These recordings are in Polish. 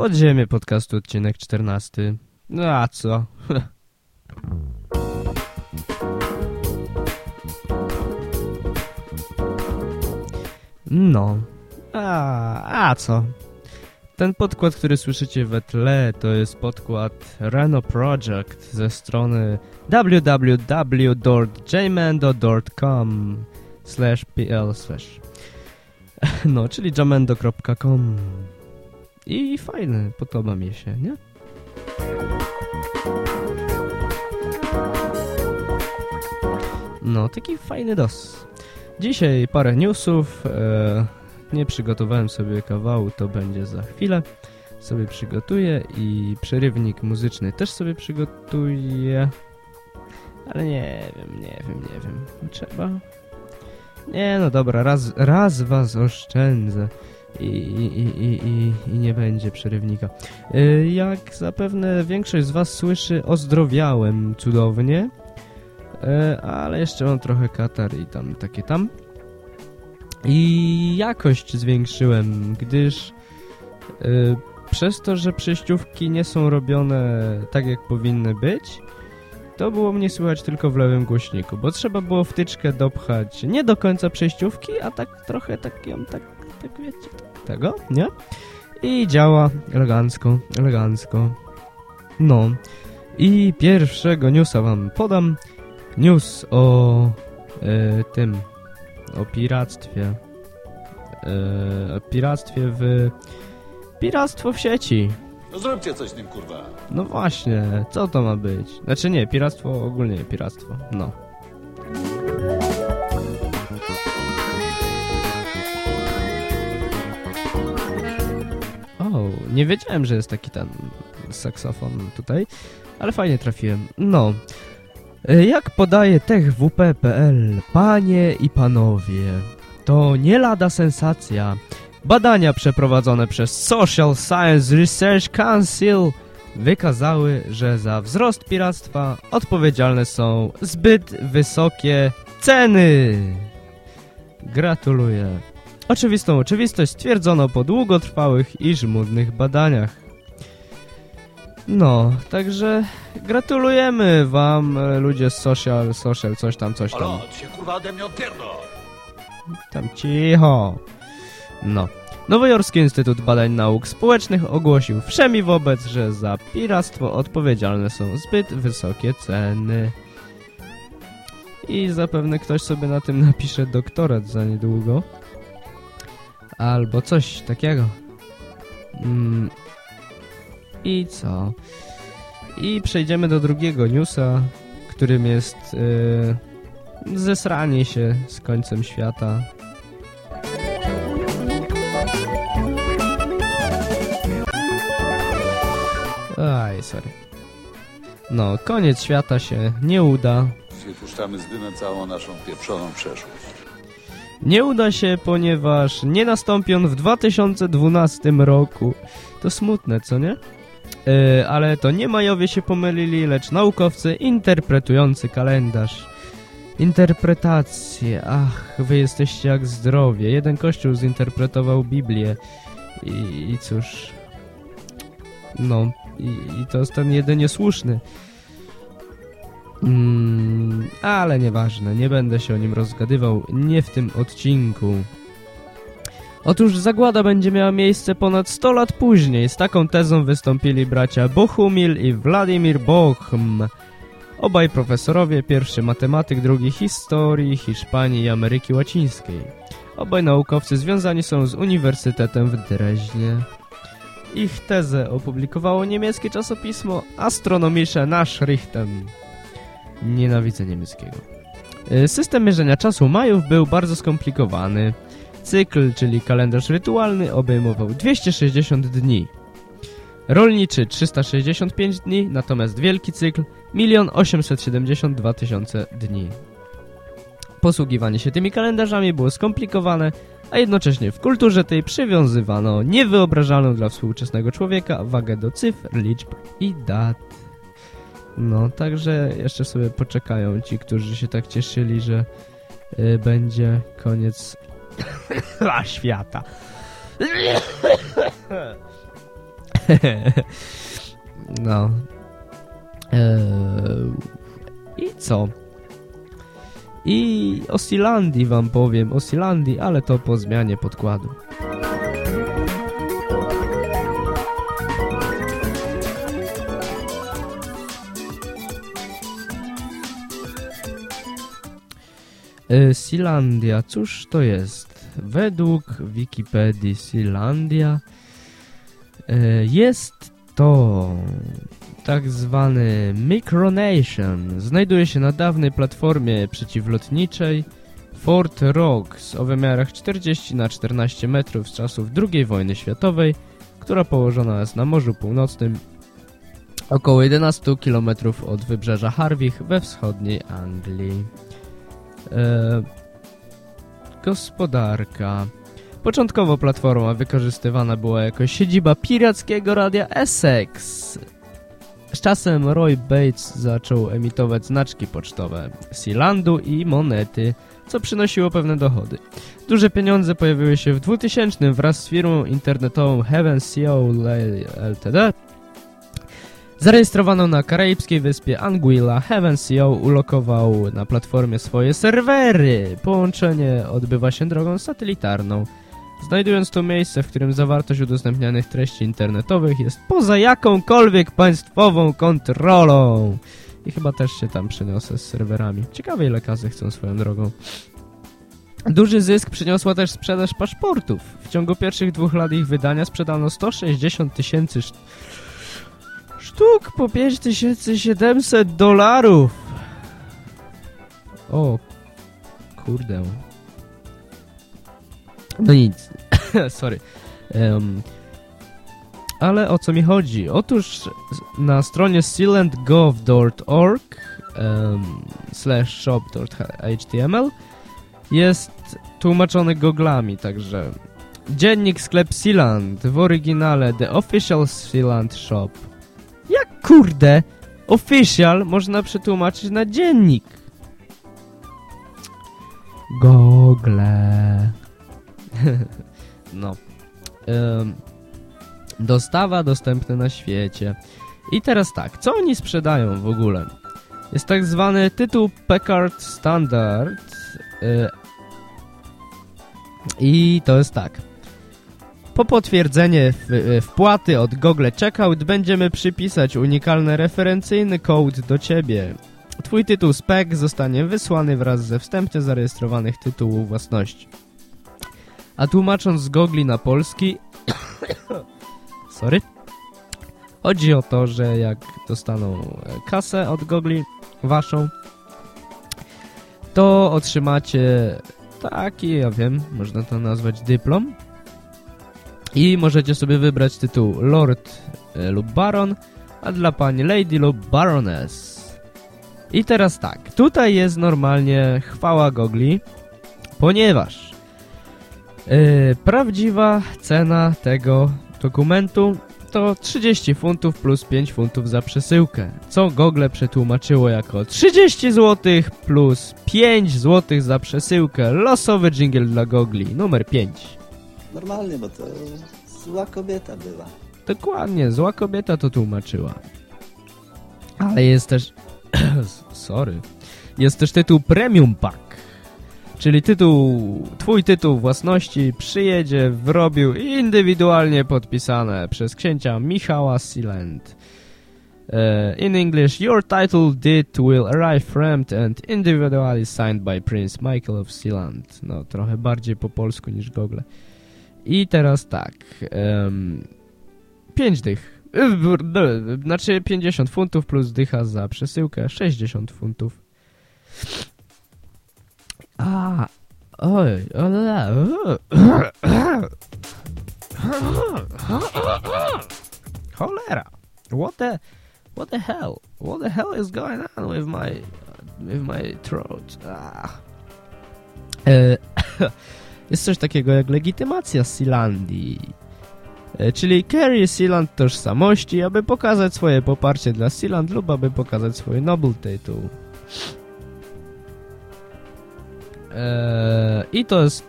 Podziemie podcastu, odcinek 14. No a co? No. A, a co? Ten podkład, który słyszycie we tle, to jest podkład Reno Project ze strony www.jamendo.com slash pl slash no, czyli jamendo.com i fajny, podoba mi się, nie? No, taki fajny dos. Dzisiaj parę newsów. E, nie przygotowałem sobie kawału, to będzie za chwilę. Sobie przygotuję i przerywnik muzyczny też sobie przygotuję. Ale nie wiem, nie wiem, nie wiem. Trzeba? Nie, no dobra, raz, raz was oszczędzę i, i, i, i, nie będzie przerywnika. Y, jak zapewne większość z was słyszy, ozdrowiałem cudownie, y, ale jeszcze mam trochę katar i tam takie tam. I jakość zwiększyłem, gdyż y, przez to, że przejściówki nie są robione tak jak powinny być, to było mnie słychać tylko w lewym głośniku, bo trzeba było wtyczkę dopchać nie do końca przejściówki, a tak trochę tak ją, tak, tak wiecie, tego, nie? I działa elegancko, elegancko. No. I pierwszego newsa wam podam. News o e, tym, o piractwie. E, o piractwie w... Piractwo w sieci. No zróbcie coś z tym, kurwa. No właśnie, co to ma być? Znaczy nie, piractwo ogólnie piractwo, no. Nie wiedziałem, że jest taki ten saksofon tutaj, ale fajnie trafiłem. No, jak podaje techwp.pl, panie i panowie, to nie lada sensacja. Badania przeprowadzone przez Social Science Research Council wykazały, że za wzrost piractwa odpowiedzialne są zbyt wysokie ceny. Gratuluję. Oczywistą oczywistość stwierdzono po długotrwałych i żmudnych badaniach. No, także gratulujemy wam, ludzie z social, social, coś tam, coś tam. Się kurwa ode mnie odpierdol. Tam cicho. No. Nowojorski Instytut Badań Nauk Społecznych ogłosił wszemi wobec, że za piractwo odpowiedzialne są zbyt wysokie ceny. I zapewne ktoś sobie na tym napisze doktorat za niedługo. Albo coś takiego. Mm. I co? I przejdziemy do drugiego newsa, którym jest yy, zesranie się z końcem świata. Aj, sorry. No, koniec świata się nie uda. Wypuszczamy z dymem całą naszą pieprzoną przeszłość. Nie uda się, ponieważ nie nastąpi on w 2012 roku. To smutne, co nie? Yy, ale to nie Majowie się pomylili, lecz naukowcy interpretujący kalendarz. Interpretacje. Ach, wy jesteście jak zdrowie. Jeden kościół zinterpretował Biblię. I, i cóż... No, i, i to jest ten jedynie słuszny. Mm, ale nieważne, nie będę się o nim rozgadywał, nie w tym odcinku. Otóż zagłada będzie miała miejsce ponad 100 lat później. Z taką tezą wystąpili bracia Bohumil i Władimir Bochm. Obaj profesorowie, pierwszy matematyk, drugi historii Hiszpanii i Ameryki Łacińskiej. Obaj naukowcy związani są z Uniwersytetem w Dreźnie. Ich tezę opublikowało niemieckie czasopismo Astronomische Nachrichten. Nienawidzę niemieckiego. Y, System mierzenia czasu Majów był bardzo skomplikowany. Cykl, czyli kalendarz rytualny, obejmował 260 dni. Rolniczy 365 dni, natomiast wielki cykl 1 872 tysiące dni. Posługiwanie się tymi kalendarzami było skomplikowane, a jednocześnie w kulturze tej przywiązywano niewyobrażalną dla współczesnego człowieka wagę do cyfr, liczb i dat. No, także jeszcze sobie poczekają ci, którzy się tak cieszyli, że y, będzie koniec świata. no. Eee, I co? I o Silandii wam powiem, o Silandii, ale to po zmianie podkładu. Silandia, cóż to jest? Według Wikipedii Silandia e, jest to tak zwany Micronation. Znajduje się na dawnej platformie przeciwlotniczej Fort Rocks o wymiarach 40 na 14 metrów z czasów II wojny światowej, która położona jest na Morzu Północnym około 11 km od wybrzeża Harwich we wschodniej Anglii. E, gospodarka. Początkowo platforma wykorzystywana była jako siedziba pirackiego radia Essex. Z czasem Roy Bates zaczął emitować znaczki pocztowe Sealandu i monety, co przynosiło pewne dochody. Duże pieniądze pojawiły się w 2000 wraz z firmą internetową Heaven CO Ltd. Zarejestrowano na karaibskiej wyspie Anguilla, Heaven CO ulokował na platformie swoje serwery. Połączenie odbywa się drogą satelitarną. Znajdując to miejsce, w którym zawartość udostępnianych treści internetowych jest poza jakąkolwiek państwową kontrolą. I chyba też się tam przeniosę z serwerami. Ciekawe ile kasy chcą swoją drogą. Duży zysk przyniosła też sprzedaż paszportów. W ciągu pierwszych dwóch lat ich wydania sprzedano 160 tysięcy sztuk po 5700 dolarów. O, kurde. No nic, sorry. Um, ale o co mi chodzi? Otóż na stronie sealandgov.org um, slash shop.html jest tłumaczony goglami, także dziennik sklep Sealand w oryginale The Official Sealand Shop. Kurde? Official można przetłumaczyć na dziennik. Gogle. no. Um, dostawa dostępna na świecie. I teraz tak, co oni sprzedają w ogóle? Jest tak zwany tytuł Packard Standard yy, i to jest tak. Po potwierdzenie wpłaty od Google Checkout będziemy przypisać unikalny referencyjny kod do Ciebie. Twój tytuł spec zostanie wysłany wraz ze wstępnie zarejestrowanych tytułów własności. A tłumacząc z gogli na polski... Sorry. Chodzi o to, że jak dostaną kasę od gogli waszą, to otrzymacie taki, ja wiem, można to nazwać dyplom. I możecie sobie wybrać tytuł Lord e, lub Baron, a dla pani Lady lub Baroness. I teraz tak, tutaj jest normalnie chwała gogli, ponieważ Yy, prawdziwa cena tego dokumentu to 30 funtów plus 5 funtów za przesyłkę, co Google przetłumaczyło jako 30 zł plus 5 zł za przesyłkę. Losowy jingle dla Gogli, numer 5. Normalnie, bo to zła kobieta była. Dokładnie, zła kobieta to tłumaczyła. Ale jest też... Sorry. Jest też tytuł Premium Pack. Czyli tytuł, twój tytuł własności przyjedzie w robiu indywidualnie podpisane przez księcia Michała Sealand. Uh, in English, your title deed will arrive framed and individually signed by Prince Michael of Sealand. No, trochę bardziej po polsku niż Google. I teraz tak. Um, 5 dych. Znaczy 50 funtów plus dycha za przesyłkę. 60 funtów. A, oj, ola, Cholera. What the, what the hell? What the hell is going on with my, with my throat? Ah. E, jest coś takiego jak legitymacja Sealandii. E, czyli carry Sealand tożsamości, aby pokazać swoje poparcie dla Sealand lub aby pokazać swój noble tytuł. Eee, I to jest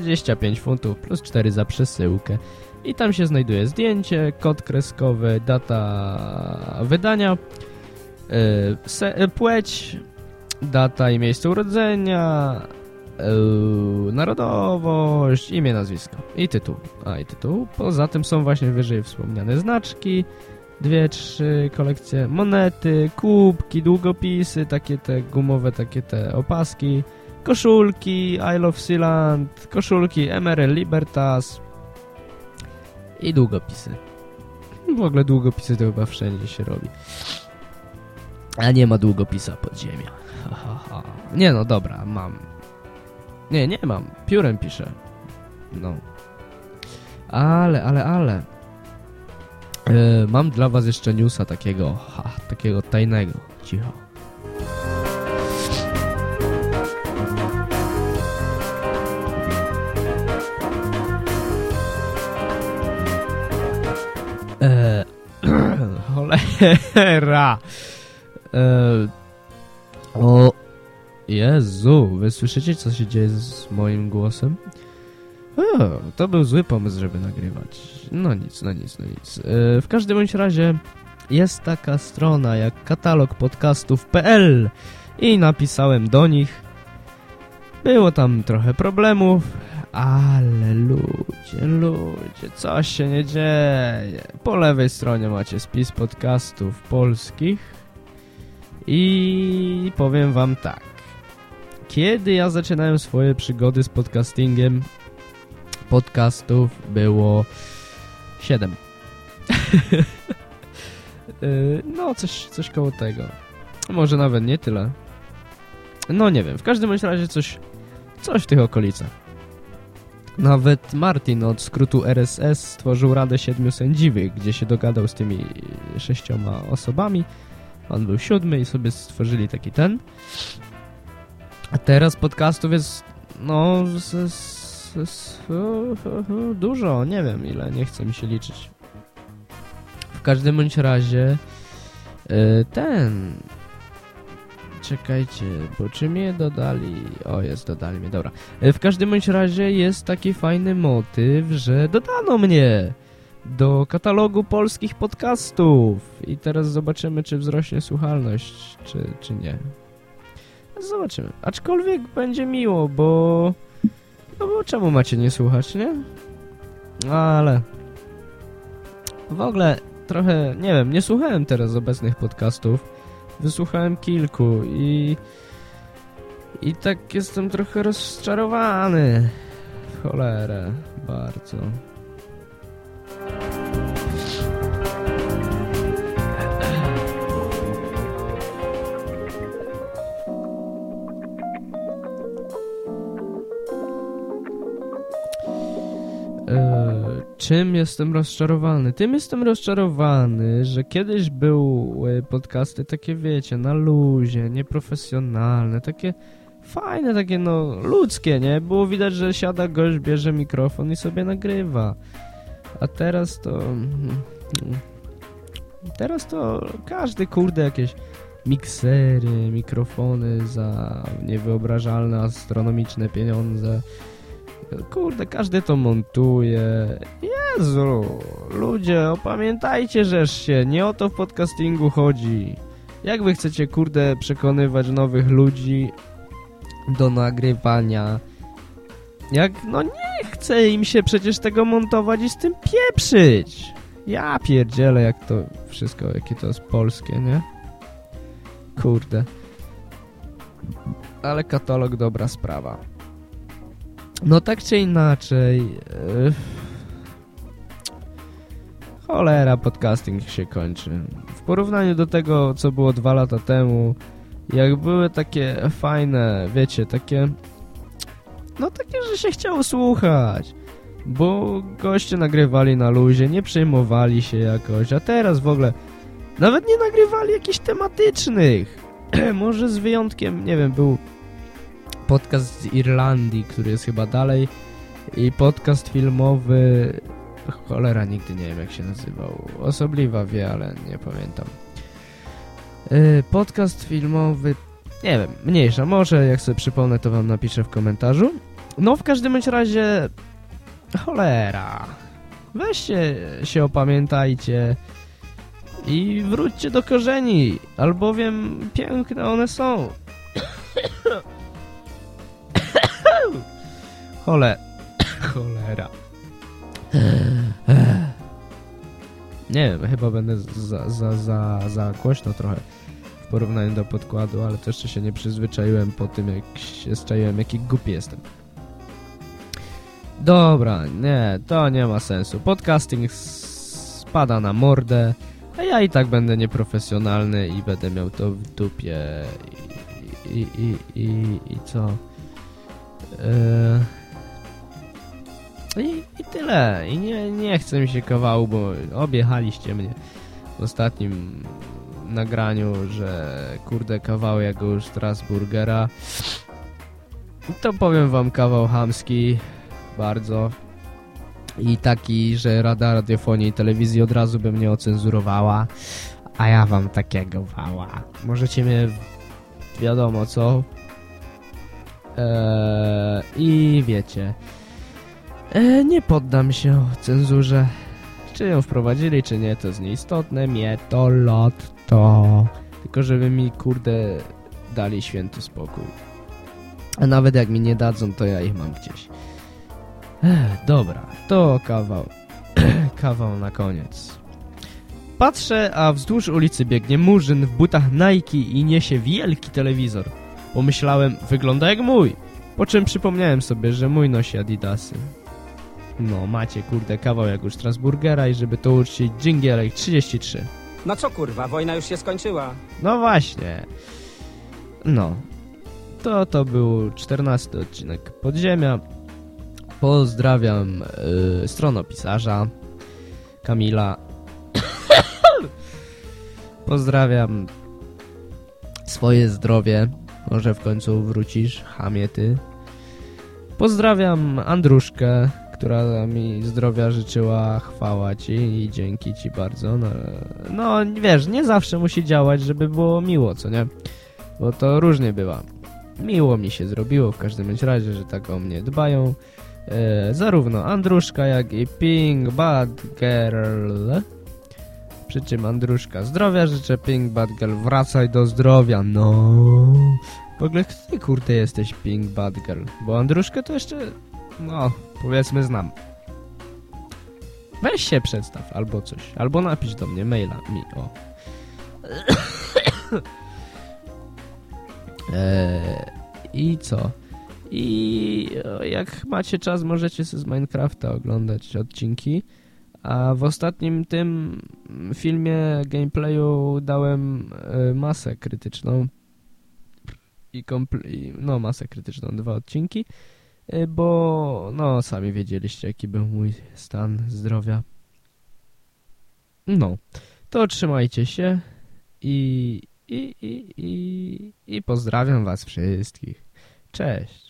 25 funtów plus 4 za przesyłkę. I tam się znajduje zdjęcie, kod kreskowy, data wydania, yy, płeć, data i miejsce urodzenia, narodowość, imię, nazwisko i tytuł. A i tytuł. Poza tym są właśnie wyżej wspomniane znaczki, dwie, trzy kolekcje monety, kubki, długopisy, takie te gumowe, takie te opaski, koszulki I Love Sealand, koszulki MRL Libertas i długopisy. W ogóle długopisy to chyba wszędzie się robi. A nie ma długopisa pod ziemią. Ha, ha, ha. Nie no, dobra, mam. Nie, nie mam. Piórem piszę. No. Ale, ale, ale. Yy, mam dla was jeszcze newsa takiego, ha, takiego tajnego. Cicho. Eee, cholera. Eee, o Jezu, wy słyszycie co się dzieje z moim głosem? O, to był zły pomysł, żeby nagrywać. No nic, no nic, no nic. Eee, w każdym bądź razie jest taka strona jak katalog podcastów.pl i napisałem do nich. Było tam trochę problemów, ale ludzie, ludzie, coś się nie dzieje. Po lewej stronie macie spis podcastów polskich i powiem wam tak. Kiedy ja zaczynałem swoje przygody z podcastingiem, podcastów było 7. no, coś, coś koło tego. Może nawet nie tyle. No nie wiem, w każdym razie coś, coś w tych okolicach. Nawet Martin od skrótu RSS stworzył Radę Siedmiu Sędziwych, gdzie się dogadał z tymi sześcioma osobami. On był siódmy i sobie stworzyli taki ten. Teraz podcastów jest, no, z, z, z, dużo, nie wiem ile, nie chcę mi się liczyć. W każdym bądź razie y, ten Czekajcie, bo czy mnie dodali? O, jest, dodali mnie, dobra. E, w każdym bądź razie jest taki fajny motyw, że dodano mnie do katalogu polskich podcastów. I teraz zobaczymy, czy wzrośnie słuchalność, czy, czy nie. Zobaczymy. Aczkolwiek będzie miło, bo... No bo czemu macie nie słuchać, nie? Ale... W ogóle trochę, nie wiem, nie słuchałem teraz obecnych podcastów wysłuchałem kilku i... I tak jestem trochę rozczarowany. Cholerę, bardzo. Czym jestem rozczarowany? Tym jestem rozczarowany, że kiedyś były podcasty takie, wiecie, na luzie, nieprofesjonalne, takie fajne, takie no ludzkie, nie? Było widać, że siada gość, bierze mikrofon i sobie nagrywa. A teraz to... Teraz to każdy, kurde, jakieś miksery, mikrofony za niewyobrażalne, astronomiczne pieniądze Kurde, każdy to montuje. Jezu, ludzie, opamiętajcie żeż się, nie o to w podcastingu chodzi. Jak wy chcecie, kurde, przekonywać nowych ludzi do nagrywania? Jak, no nie chce im się przecież tego montować i z tym pieprzyć. Ja pierdzielę, jak to wszystko, jakie to jest polskie, nie? Kurde. Ale katalog dobra sprawa. No tak czy inaczej... Yy... Cholera, podcasting się kończy. W porównaniu do tego, co było dwa lata temu, jak były takie fajne, wiecie, takie... No takie, że się chciało słuchać. Bo goście nagrywali na luzie, nie przejmowali się jakoś, a teraz w ogóle nawet nie nagrywali jakichś tematycznych. Może z wyjątkiem, nie wiem, był podcast z Irlandii, który jest chyba dalej. I podcast filmowy cholera, nigdy nie wiem jak się nazywał. Osobliwa wie, ale nie pamiętam. Y, podcast filmowy nie wiem, mniejsza, może jak sobie przypomnę to wam napiszę w komentarzu. No w każdym razie cholera. Weźcie się opamiętajcie i wróćcie do korzeni, albowiem piękne one są. Chole... Cholera. Nie wiem, chyba będę za, za, za, za głośno trochę w porównaniu do podkładu, ale to jeszcze się nie przyzwyczaiłem po tym, jak się zczaiłem, jaki głupi jestem. Dobra, nie, to nie ma sensu. Podcasting spada na mordę, a ja i tak będę nieprofesjonalny i będę miał to w dupie. I, i, i, i, i co? Yy... I, I tyle. I nie, nie chcę mi się kawału, bo objechaliście mnie w ostatnim nagraniu, że kurde kawał jak już Strasburgera. To powiem wam kawał hamski bardzo. I taki, że Rada Radiofonii i Telewizji od razu by mnie ocenzurowała. A ja wam takiego wała. Możecie mnie wiadomo co. Eee, I wiecie. E, nie poddam się cenzurze. Czy ją wprowadzili, czy nie, to jest nieistotne. Mnie to lotto. Tylko żeby mi, kurde, dali święty spokój. A nawet jak mi nie dadzą, to ja ich mam gdzieś. Ech, dobra, to kawał. kawał na koniec. Patrzę, a wzdłuż ulicy biegnie murzyn w butach Nike i niesie wielki telewizor. Pomyślałem, wygląda jak mój. Po czym przypomniałem sobie, że mój nosi adidasy. No, macie kurde kawał jak u Strasburgera i żeby to uczcić dżingielek 33. No co kurwa, wojna już się skończyła. No właśnie. No. To to był 14 odcinek Podziemia. Pozdrawiam yy, stronopisarza Kamila. Pozdrawiam swoje zdrowie. Może w końcu wrócisz, hamie ty. Pozdrawiam Andruszkę, która mi zdrowia życzyła, chwała ci i dzięki ci bardzo. No, no wiesz, nie zawsze musi działać, żeby było miło, co nie? Bo to różnie bywa. Miło mi się zrobiło w każdym razie, że tak o mnie dbają. E, zarówno Andruszka, jak i Pink Bad Girl. Przy czym Andruszka zdrowia życzę, Pink Bad Girl wracaj do zdrowia, no. W ogóle ty kurde jesteś Pink Bad Girl? Bo Andruszkę to jeszcze, no, powiedzmy znam. Weź się przedstaw, albo coś. Albo napisz do mnie maila mi, o. eee, I co? I jak macie czas, możecie z Minecrafta oglądać odcinki. A w ostatnim tym filmie gameplayu dałem e, masę krytyczną. I, i no masę krytyczną, dwa odcinki. E, bo no sami wiedzieliście jaki był mój stan zdrowia. No, to trzymajcie się i, i, i, i, i pozdrawiam was wszystkich. Cześć.